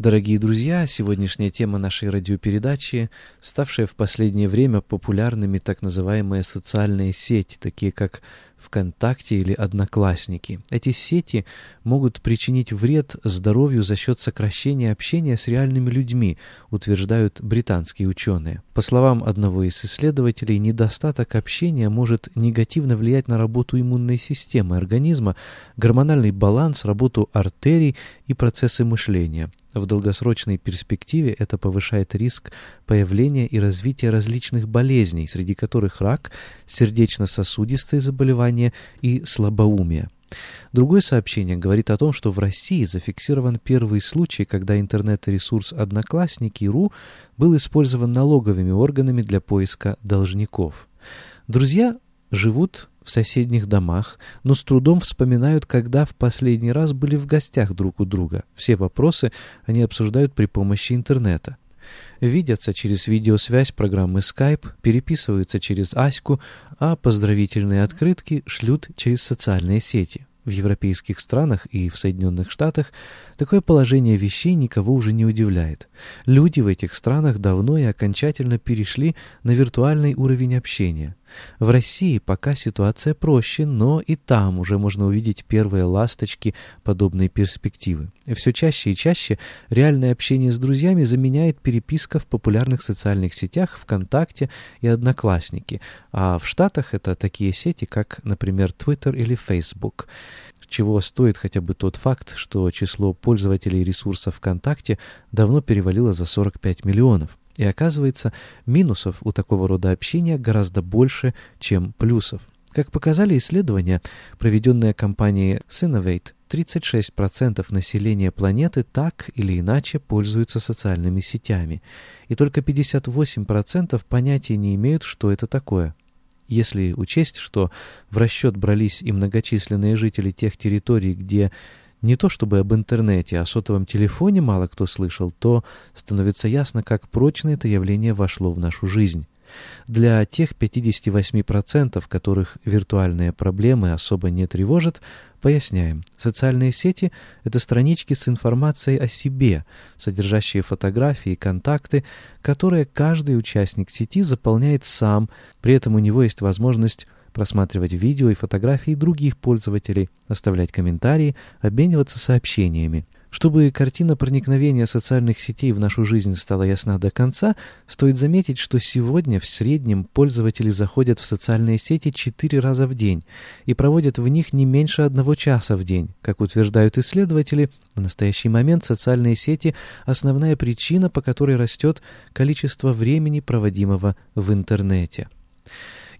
Дорогие друзья, сегодняшняя тема нашей радиопередачи, ставшая в последнее время популярными так называемые социальные сети, такие как ВКонтакте или Одноклассники. Эти сети могут причинить вред здоровью за счет сокращения общения с реальными людьми, утверждают британские ученые. По словам одного из исследователей, недостаток общения может негативно влиять на работу иммунной системы организма, гормональный баланс, работу артерий и процессы мышления. В долгосрочной перспективе это повышает риск появления и развития различных болезней, среди которых рак, сердечно-сосудистые заболевания и слабоумие. Другое сообщение говорит о том, что в России зафиксирован первый случай, когда интернет-ресурс «Одноклассники.ру» был использован налоговыми органами для поиска должников. Друзья живут в соседних домах, но с трудом вспоминают, когда в последний раз были в гостях друг у друга. Все вопросы они обсуждают при помощи интернета. Видятся через видеосвязь программы Skype, переписываются через Аську, а поздравительные открытки шлют через социальные сети. В европейских странах и в Соединенных Штатах такое положение вещей никого уже не удивляет. Люди в этих странах давно и окончательно перешли на виртуальный уровень общения. В России пока ситуация проще, но и там уже можно увидеть первые ласточки подобной перспективы. Все чаще и чаще реальное общение с друзьями заменяет переписка в популярных социальных сетях ВКонтакте и Одноклассники, а в Штатах это такие сети, как, например, Twitter или Facebook чего стоит хотя бы тот факт, что число пользователей ресурсов ВКонтакте давно перевалило за 45 миллионов. И оказывается, минусов у такого рода общения гораздо больше, чем плюсов. Как показали исследования, проведенные компанией Synovate, 36% населения планеты так или иначе пользуются социальными сетями, и только 58% понятия не имеют, что это такое. Если учесть, что в расчет брались и многочисленные жители тех территорий, где не то чтобы об интернете, о сотовом телефоне мало кто слышал, то становится ясно, как прочно это явление вошло в нашу жизнь. Для тех 58%, которых виртуальные проблемы особо не тревожат, поясняем. Социальные сети — это странички с информацией о себе, содержащие фотографии и контакты, которые каждый участник сети заполняет сам, при этом у него есть возможность просматривать видео и фотографии других пользователей, оставлять комментарии, обмениваться сообщениями. Чтобы картина проникновения социальных сетей в нашу жизнь стала ясна до конца, стоит заметить, что сегодня в среднем пользователи заходят в социальные сети 4 раза в день и проводят в них не меньше одного часа в день. Как утверждают исследователи, в настоящий момент социальные сети – основная причина, по которой растет количество времени, проводимого в интернете.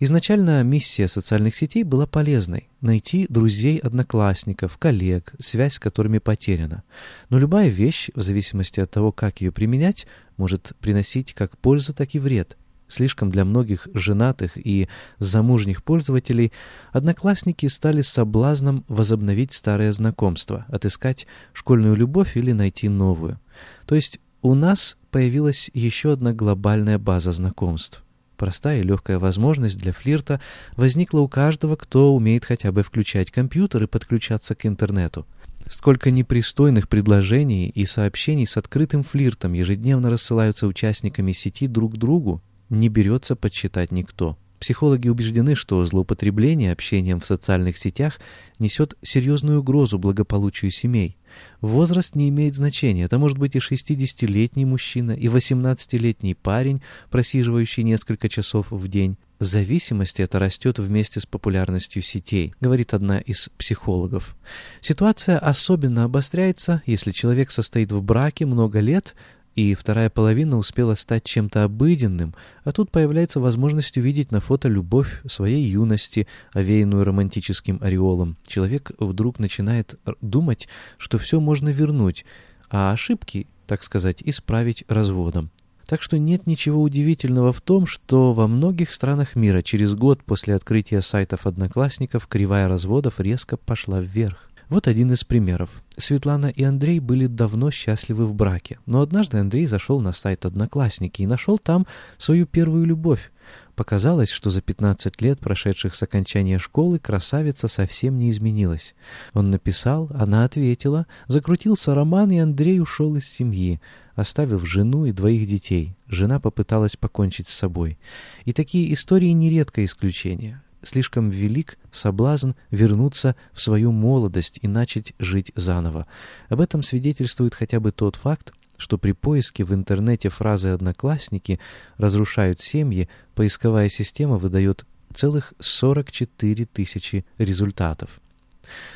Изначально миссия социальных сетей была полезной – найти друзей, одноклассников, коллег, связь с которыми потеряна. Но любая вещь, в зависимости от того, как ее применять, может приносить как пользу, так и вред. Слишком для многих женатых и замужних пользователей одноклассники стали соблазном возобновить старое знакомство, отыскать школьную любовь или найти новую. То есть у нас появилась еще одна глобальная база знакомств. Простая и легкая возможность для флирта возникла у каждого, кто умеет хотя бы включать компьютер и подключаться к интернету. Сколько непристойных предложений и сообщений с открытым флиртом ежедневно рассылаются участниками сети друг другу, не берется подсчитать никто. Психологи убеждены, что злоупотребление общением в социальных сетях несет серьезную угрозу благополучию семей. Возраст не имеет значения. Это может быть и 60-летний мужчина, и 18-летний парень, просиживающий несколько часов в день. Зависимость эта растет вместе с популярностью сетей, говорит одна из психологов. Ситуация особенно обостряется, если человек состоит в браке много лет, и вторая половина успела стать чем-то обыденным, а тут появляется возможность увидеть на фото любовь своей юности, овеянную романтическим ореолом. Человек вдруг начинает думать, что все можно вернуть, а ошибки, так сказать, исправить разводом. Так что нет ничего удивительного в том, что во многих странах мира через год после открытия сайтов одноклассников кривая разводов резко пошла вверх. Вот один из примеров. Светлана и Андрей были давно счастливы в браке, но однажды Андрей зашел на сайт «Одноклассники» и нашел там свою первую любовь. Показалось, что за 15 лет, прошедших с окончания школы, красавица совсем не изменилась. Он написал, она ответила, закрутился роман, и Андрей ушел из семьи, оставив жену и двоих детей. Жена попыталась покончить с собой. И такие истории нередко исключение слишком велик соблазн вернуться в свою молодость и начать жить заново. Об этом свидетельствует хотя бы тот факт, что при поиске в интернете фразы «одноклассники» разрушают семьи, поисковая система выдает целых 44 тысячи результатов.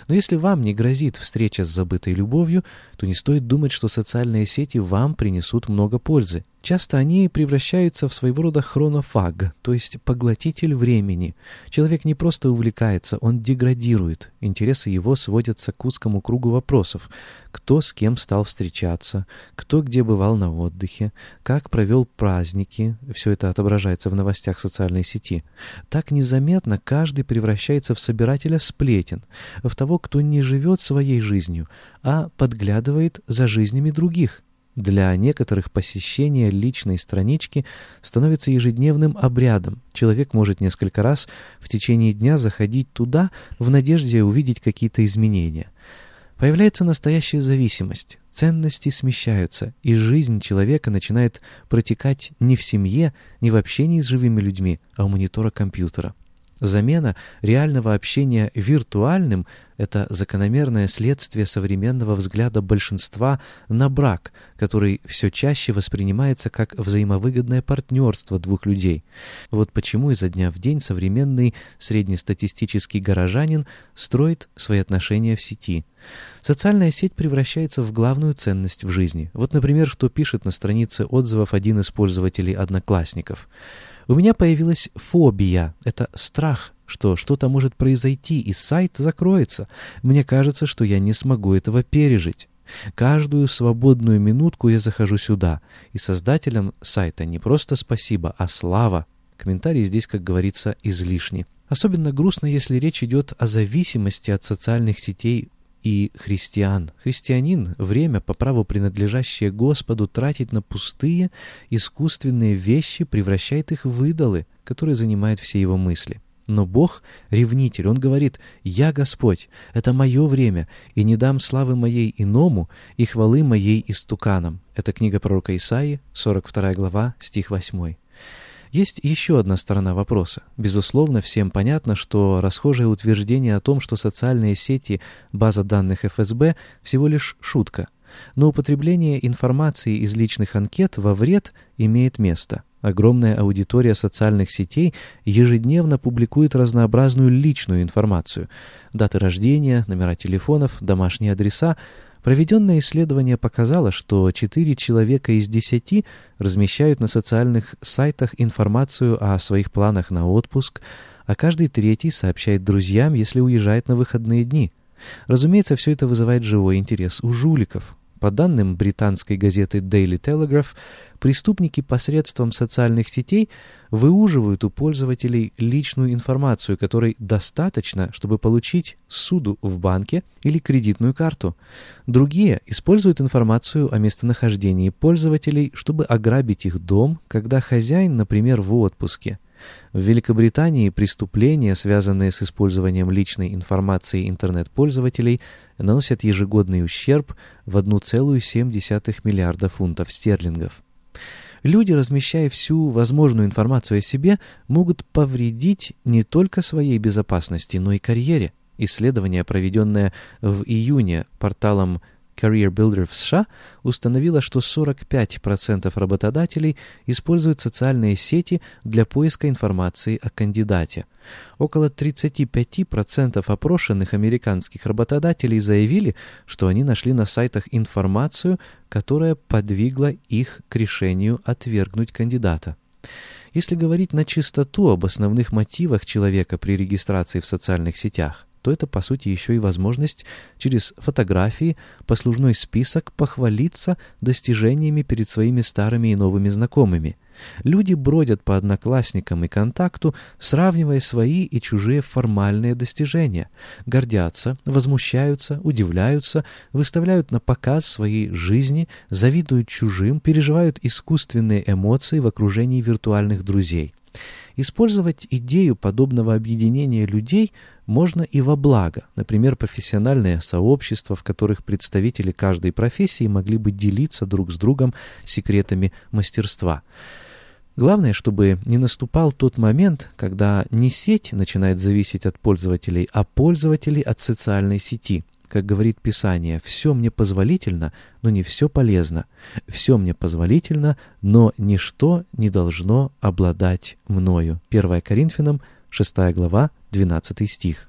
Но если вам не грозит встреча с забытой любовью, то не стоит думать, что социальные сети вам принесут много пользы. Часто они превращаются в своего рода хронофаг, то есть поглотитель времени. Человек не просто увлекается, он деградирует. Интересы его сводятся к узкому кругу вопросов. Кто с кем стал встречаться, кто где бывал на отдыхе, как провел праздники. Все это отображается в новостях социальной сети. Так незаметно каждый превращается в собирателя сплетен, в того, кто не живет своей жизнью, а подглядывает за жизнями других. Для некоторых посещение личной странички становится ежедневным обрядом. Человек может несколько раз в течение дня заходить туда в надежде увидеть какие-то изменения. Появляется настоящая зависимость, ценности смещаются, и жизнь человека начинает протекать не в семье, не в общении с живыми людьми, а у монитора компьютера. Замена реального общения виртуальным – это закономерное следствие современного взгляда большинства на брак, который все чаще воспринимается как взаимовыгодное партнерство двух людей. Вот почему изо дня в день современный среднестатистический горожанин строит свои отношения в сети. Социальная сеть превращается в главную ценность в жизни. Вот, например, что пишет на странице отзывов один из пользователей «Одноклассников». У меня появилась фобия. Это страх, что что-то может произойти, и сайт закроется. Мне кажется, что я не смогу этого пережить. Каждую свободную минутку я захожу сюда, и создателям сайта не просто спасибо, а слава. Комментарий здесь, как говорится, излишни. Особенно грустно, если речь идет о зависимости от социальных сетей и христиан. Христианин время, по праву принадлежащее Господу, тратить на пустые, искусственные вещи, превращает их в идолы, которые занимают все его мысли. Но Бог — ревнитель, Он говорит «Я Господь, это мое время, и не дам славы моей иному и хвалы моей истуканам». Это книга пророка Исаии, 42 глава, стих 8. Есть еще одна сторона вопроса. Безусловно, всем понятно, что расхожее утверждение о том, что социальные сети – база данных ФСБ – всего лишь шутка. Но употребление информации из личных анкет во вред имеет место. Огромная аудитория социальных сетей ежедневно публикует разнообразную личную информацию. Даты рождения, номера телефонов, домашние адреса – Проведенное исследование показало, что 4 человека из 10 размещают на социальных сайтах информацию о своих планах на отпуск, а каждый третий сообщает друзьям, если уезжает на выходные дни. Разумеется, все это вызывает живой интерес у жуликов. По данным британской газеты Daily Telegraph, преступники посредством социальных сетей выуживают у пользователей личную информацию, которой достаточно, чтобы получить суду в банке или кредитную карту. Другие используют информацию о местонахождении пользователей, чтобы ограбить их дом, когда хозяин, например, в отпуске. В Великобритании преступления, связанные с использованием личной информации интернет-пользователей, наносят ежегодный ущерб в 1,7 миллиарда фунтов стерлингов. Люди, размещая всю возможную информацию о себе, могут повредить не только своей безопасности, но и карьере. Исследование, проведенное в июне порталом Career Builder в США установила, что 45% работодателей используют социальные сети для поиска информации о кандидате. Около 35% опрошенных американских работодателей заявили, что они нашли на сайтах информацию, которая подвигла их к решению отвергнуть кандидата. Если говорить на чистоту об основных мотивах человека при регистрации в социальных сетях – то это, по сути, еще и возможность через фотографии, послужной список похвалиться достижениями перед своими старыми и новыми знакомыми. Люди бродят по одноклассникам и контакту, сравнивая свои и чужие формальные достижения, гордятся, возмущаются, удивляются, выставляют на показ свои жизни, завидуют чужим, переживают искусственные эмоции в окружении виртуальных друзей. Использовать идею подобного объединения людей можно и во благо, например, профессиональные сообщества, в которых представители каждой профессии могли бы делиться друг с другом секретами мастерства. Главное, чтобы не наступал тот момент, когда не сеть начинает зависеть от пользователей, а пользователи от социальной сети – как говорит Писание, «все мне позволительно, но не все полезно. Все мне позволительно, но ничто не должно обладать мною». 1 Коринфянам, 6 глава, 12 стих.